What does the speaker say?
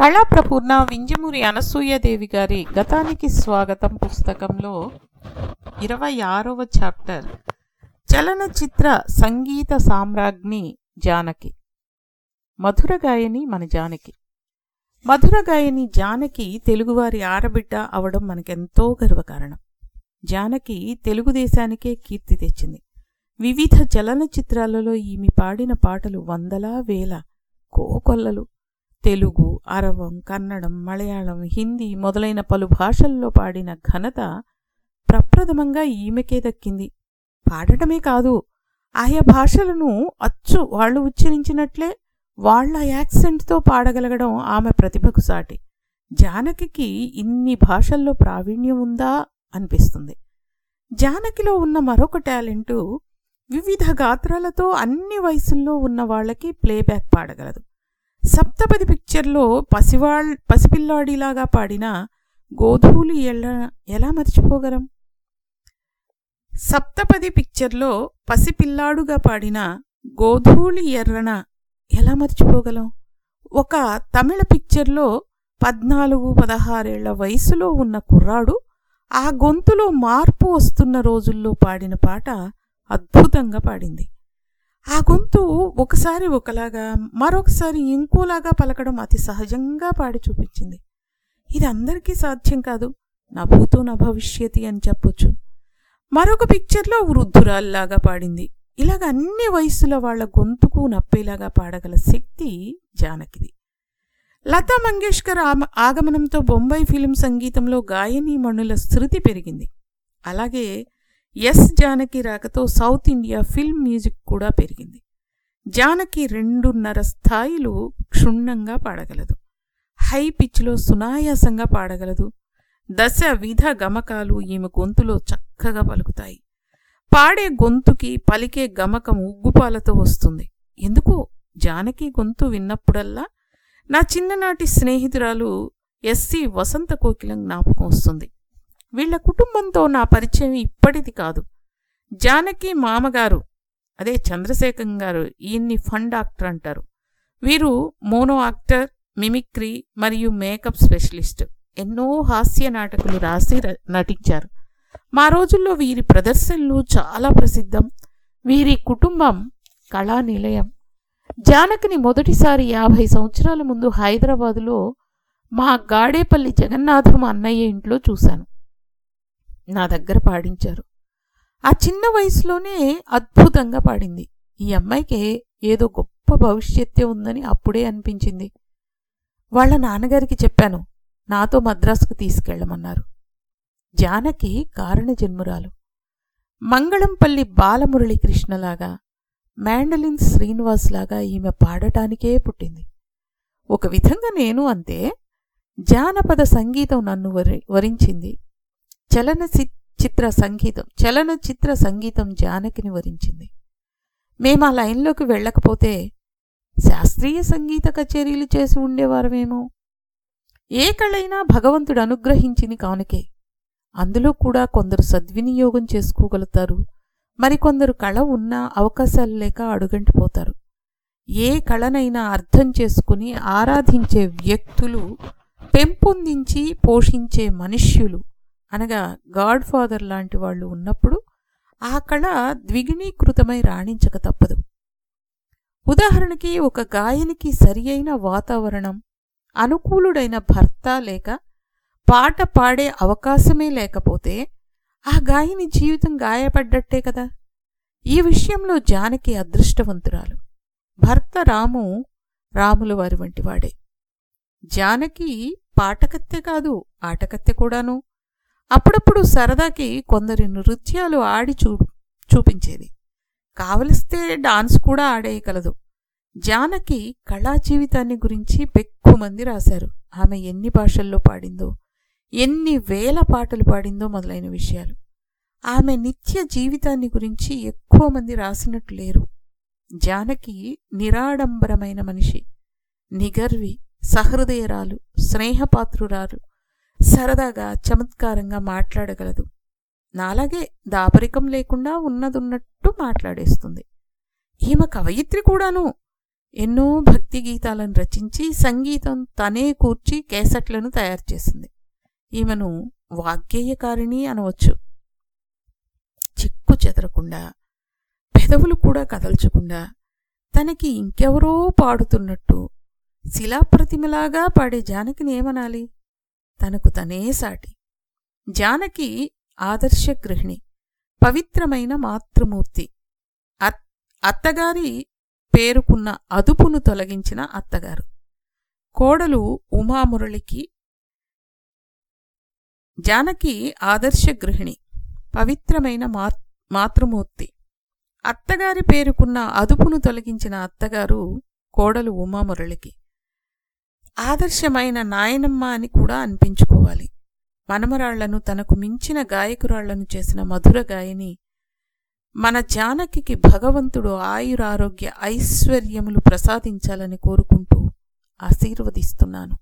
కళాప్రపూర్ణ వింజమూరి అనసూయదేవి గారి గతానికి స్వాగతం పుస్తకంలో ఇరవై ఆరవ చాప్టర్ చలనచిత్ర సంగీత సామ్రాజ్ఞి జానకి. మధుర గాయని మన జానకి. మధుర గాయని జానకి తెలుగువారి ఆడబిడ్డ అవడం మనకెంతో గర్వకారణం. జానకి తెలుగుదేశానికే కీర్తి తెచ్చింది. వివిధ చలనచిత్రాలలో ఈమె పాడిన పాటలు వందలా వేల కోకొల్లలు. తెలుగు అరవం కన్నడం మలయాళం హిందీ మొదలైన పలు భాషల్లో పాడిన ఘనత ప్రప్రథమంగా ఈమెకే దక్కింది. పాడటమే కాదు ఆయా భాషలను అచ్చు వాళ్ళు ఉచ్చరించినట్లే వాళ్ళ యాక్సెంట్తో పాడగలగడం ఆమె ప్రతిభకు సాటి. జానకికి ఇన్ని భాషల్లో ప్రావీణ్యం ఉందా అనిపిస్తుంది. జానకిలో ఉన్న మరొక టాలెంటు వివిధ గాత్రాలతో అన్ని వయసుల్లో ఉన్న వాళ్ళకి ప్లేబ్యాక్ పాడగలదు. సప్తపది పిక్చర్లో పసివాళ్ పసిపిల్లాడిలాగా పాడిన గోధూలి ఎళ్ళ ఎలా మర్చిపోగలం? సప్తపది పిక్చర్లో పసిపిల్లాడుగా పాడిన గోధూళి ఎర్రన ఎలా మర్చిపోగలం? ఒక తమిళ పిక్చర్లో పద్నాలుగు పదహారేళ్ళ వయసులో ఉన్న కుర్రాడు ఆ గొంతులో మార్పు వస్తున్న రోజుల్లో పాడిన పాట అద్భుతంగా పాడింది. ఆ గొంతు ఒకసారి ఒకలాగా మరొకసారి ఇంకోలాగా పలకడం అతి సహజంగా పాడి చూపించింది. ఇది అందరికీ సాధ్యం కాదు. నా భూతో నా భవిష్యతి అని చెప్పొచ్చు. మరొక పిక్చర్లో వృద్ధురాల్లాగా పాడింది. ఇలాగ అన్ని వయసుల వాళ్ళ గొంతుకు నప్పేలాగా పాడగల శక్తి జానకిది. లతా మంగేష్కర్ ఆమ ఆగమనంతో బొంబాయి ఫిలిం సంగీతంలో గాయనీ మణుల శృతి పెరిగింది. అలాగే ఎస్ జానకి రాకతో సౌత్ ఇండియా ఫిల్మ్ మ్యూజిక్ కూడా పెరిగింది. జానకి రెండున్నర స్థాయిలు క్షుణ్ణంగా పాడగలదు. హై పిచ్లో సునాయాసంగా పాడగలదు. దశ విధ గమకాలు ఈమె గొంతులో చక్కగా పలుకుతాయి. పాడే గొంతుకి పలికే గమకం ఉగ్గుపాలతో వస్తుంది. ఎందుకో? జానకి గొంతు విన్నప్పుడల్లా నా చిన్ననాటి స్నేహితురాలు ఎస్సి వసంత కోకిలం జ్ఞాపకం వస్తుంది. వీళ్ళ కుటుంబంతో నా పరిచయం ఇప్పటిది కాదు. జానకి మామగారు అదే చంద్రశేఖర్ గారు ఈయన్ని ఫండ్ డాక్టర్ అంటారు. వీరు మోనో యాక్టర్ మిమిక్రీ మరియు మేకప్ స్పెషలిస్ట్. ఎన్నో హాస్య నాటకులు రాసి నటించారు. మా రోజుల్లో వీరి ప్రదర్శనలు చాలా ప్రసిద్ధం. వీరి కుటుంబం కళా నిలయం. జానకిని మొదటిసారి యాభై సంవత్సరాల ముందు హైదరాబాదులో మా గాడేపల్లి జగన్నాథం అన్నయ్య ఇంట్లో చూశాను. నా దగ్గర పాడించారు. ఆ చిన్న వయసులోనే అద్భుతంగా పాడింది. ఈ అమ్మాయికి ఏదో గొప్ప భవిష్యత్తే ఉందని అప్పుడే అనిపించింది. వాళ్ళ నాన్నగారికి చెప్పాను నాతో మద్రాసుకు తీసుకెళ్ళమన్నారు జానకి కారణ జన్మురాలు మంగళంపల్లి బాలమురళీకృష్ణలాగా మ్యాండలిన్ శ్రీనివాస్లాగా ఈమె పాడటానికే పుట్టింది. ఒక విధంగా నేను అంతే జానపద సంగీతం నన్ను వరి వరించింది. చలన చిత్ర సంగీతం చలనచిత్ర సంగీతం జానకిని వరించింది. మేము ఆ లైన్లోకి వెళ్ళకపోతే శాస్త్రీయ సంగీత కచేరీలు చేసి ఉండేవారమేమో. ఏ కళైనా భగవంతుడు అనుగ్రహించింది కానుకే. అందులో కూడా కొందరు సద్వినియోగం చేసుకోగలుగుతారు. మరికొందరు కళ ఉన్నా అవకాశాలు లేక అడుగంటిపోతారు. ఏ కళనైనా అర్థం చేసుకుని ఆరాధించే వ్యక్తులు పెంపొందించి పోషించే మనుష్యులు అనగా గాడ్ ఫాదర్ లాంటి వాళ్ళు ఉన్నప్పుడు ఆ కళ ద్విగుణీకృతమై రాణించక తప్పదు. ఉదాహరణకి ఒక గాయనికి సరియైన వాతావరణం అనుకూలుడైన భర్త లేక పాట పాడే అవకాశమే లేకపోతే ఆ గాయని జీవితం గాయపడ్డట్టే కదా! ఈ విషయంలో జానకి అదృష్టవంతురాలు. భర్త రాము రాముల వారి వంటివాడే జానకి పాటకత్తె కాదు ఆటకత్తె కూడాను. అప్పుడప్పుడు సరదాకి కొందరి నృత్యాలు ఆడి చూ చూపించేది. కావలిస్తే డాన్స్ కూడా ఆడేయగలదు. జానకి కళా జీవితాన్ని గురించి పెక్కుమంది రాశారు. ఆమె ఎన్ని భాషల్లో పాడిందో ఎన్ని వేల పాటలు పాడిందో మొదలైన విషయాలు. ఆమె నిత్య జీవితాన్ని గురించి ఎక్కువ మంది రాసినట్టు లేరు. జానకి నిరాడంబరమైన మనిషి. నిగర్వి సహృదయరాలు స్నేహపాత్రురాలు సరదాగా చమత్కారంగా మాట్లాడగలదు. నాలాగే దాపరికం లేకుండా ఉన్నదున్నట్టు మాట్లాడేస్తుంది. ఈమె కవయిత్రి కూడాను ఎన్నో భక్తి గీతాలను రచించి సంగీతం తనే కూర్చి కేసట్లను తయారు చేసింది. ఈమెను వాగ్గేయకారిణి అనవచ్చు. చిక్కు చెదరకుండా పెదవులు కూడా కదల్చకుండా తనకి ఇంకెవరో పాడుతున్నట్టు శిలాప్రతిమలాగా పాడే జానకిని ఏమనాలి? తనకు తనే సాటి. జానకి ఆదర్శ గృహిణి పవిత్రమైన మాతృమూర్తి. అత్తగారి పేరుకున్న అదుపును తొలగించిన అత్తగారు. కోడలు ఉమామురళికి జానకి ఆదర్శ గృహిణి పవిత్రమైన మాతృమూర్తి. అత్తగారి పేరుకున్న అదుపును తొలగించిన అత్తగారు కోడలు ఉమామురళికి. ఆదర్శమైన నాయనమ్మ అని కూడా అనిపించుకోవాలి. మనమరాళ్ళను తనకు మించిన గాయకురాళ్ళను చేసిన మధుర గాయని మన జానకికి భగవంతుడు ఆయురారోగ్య ఐశ్వర్యములు ప్రసాదించాలని కోరుకుంటూ ఆశీర్వదిస్తున్నాను.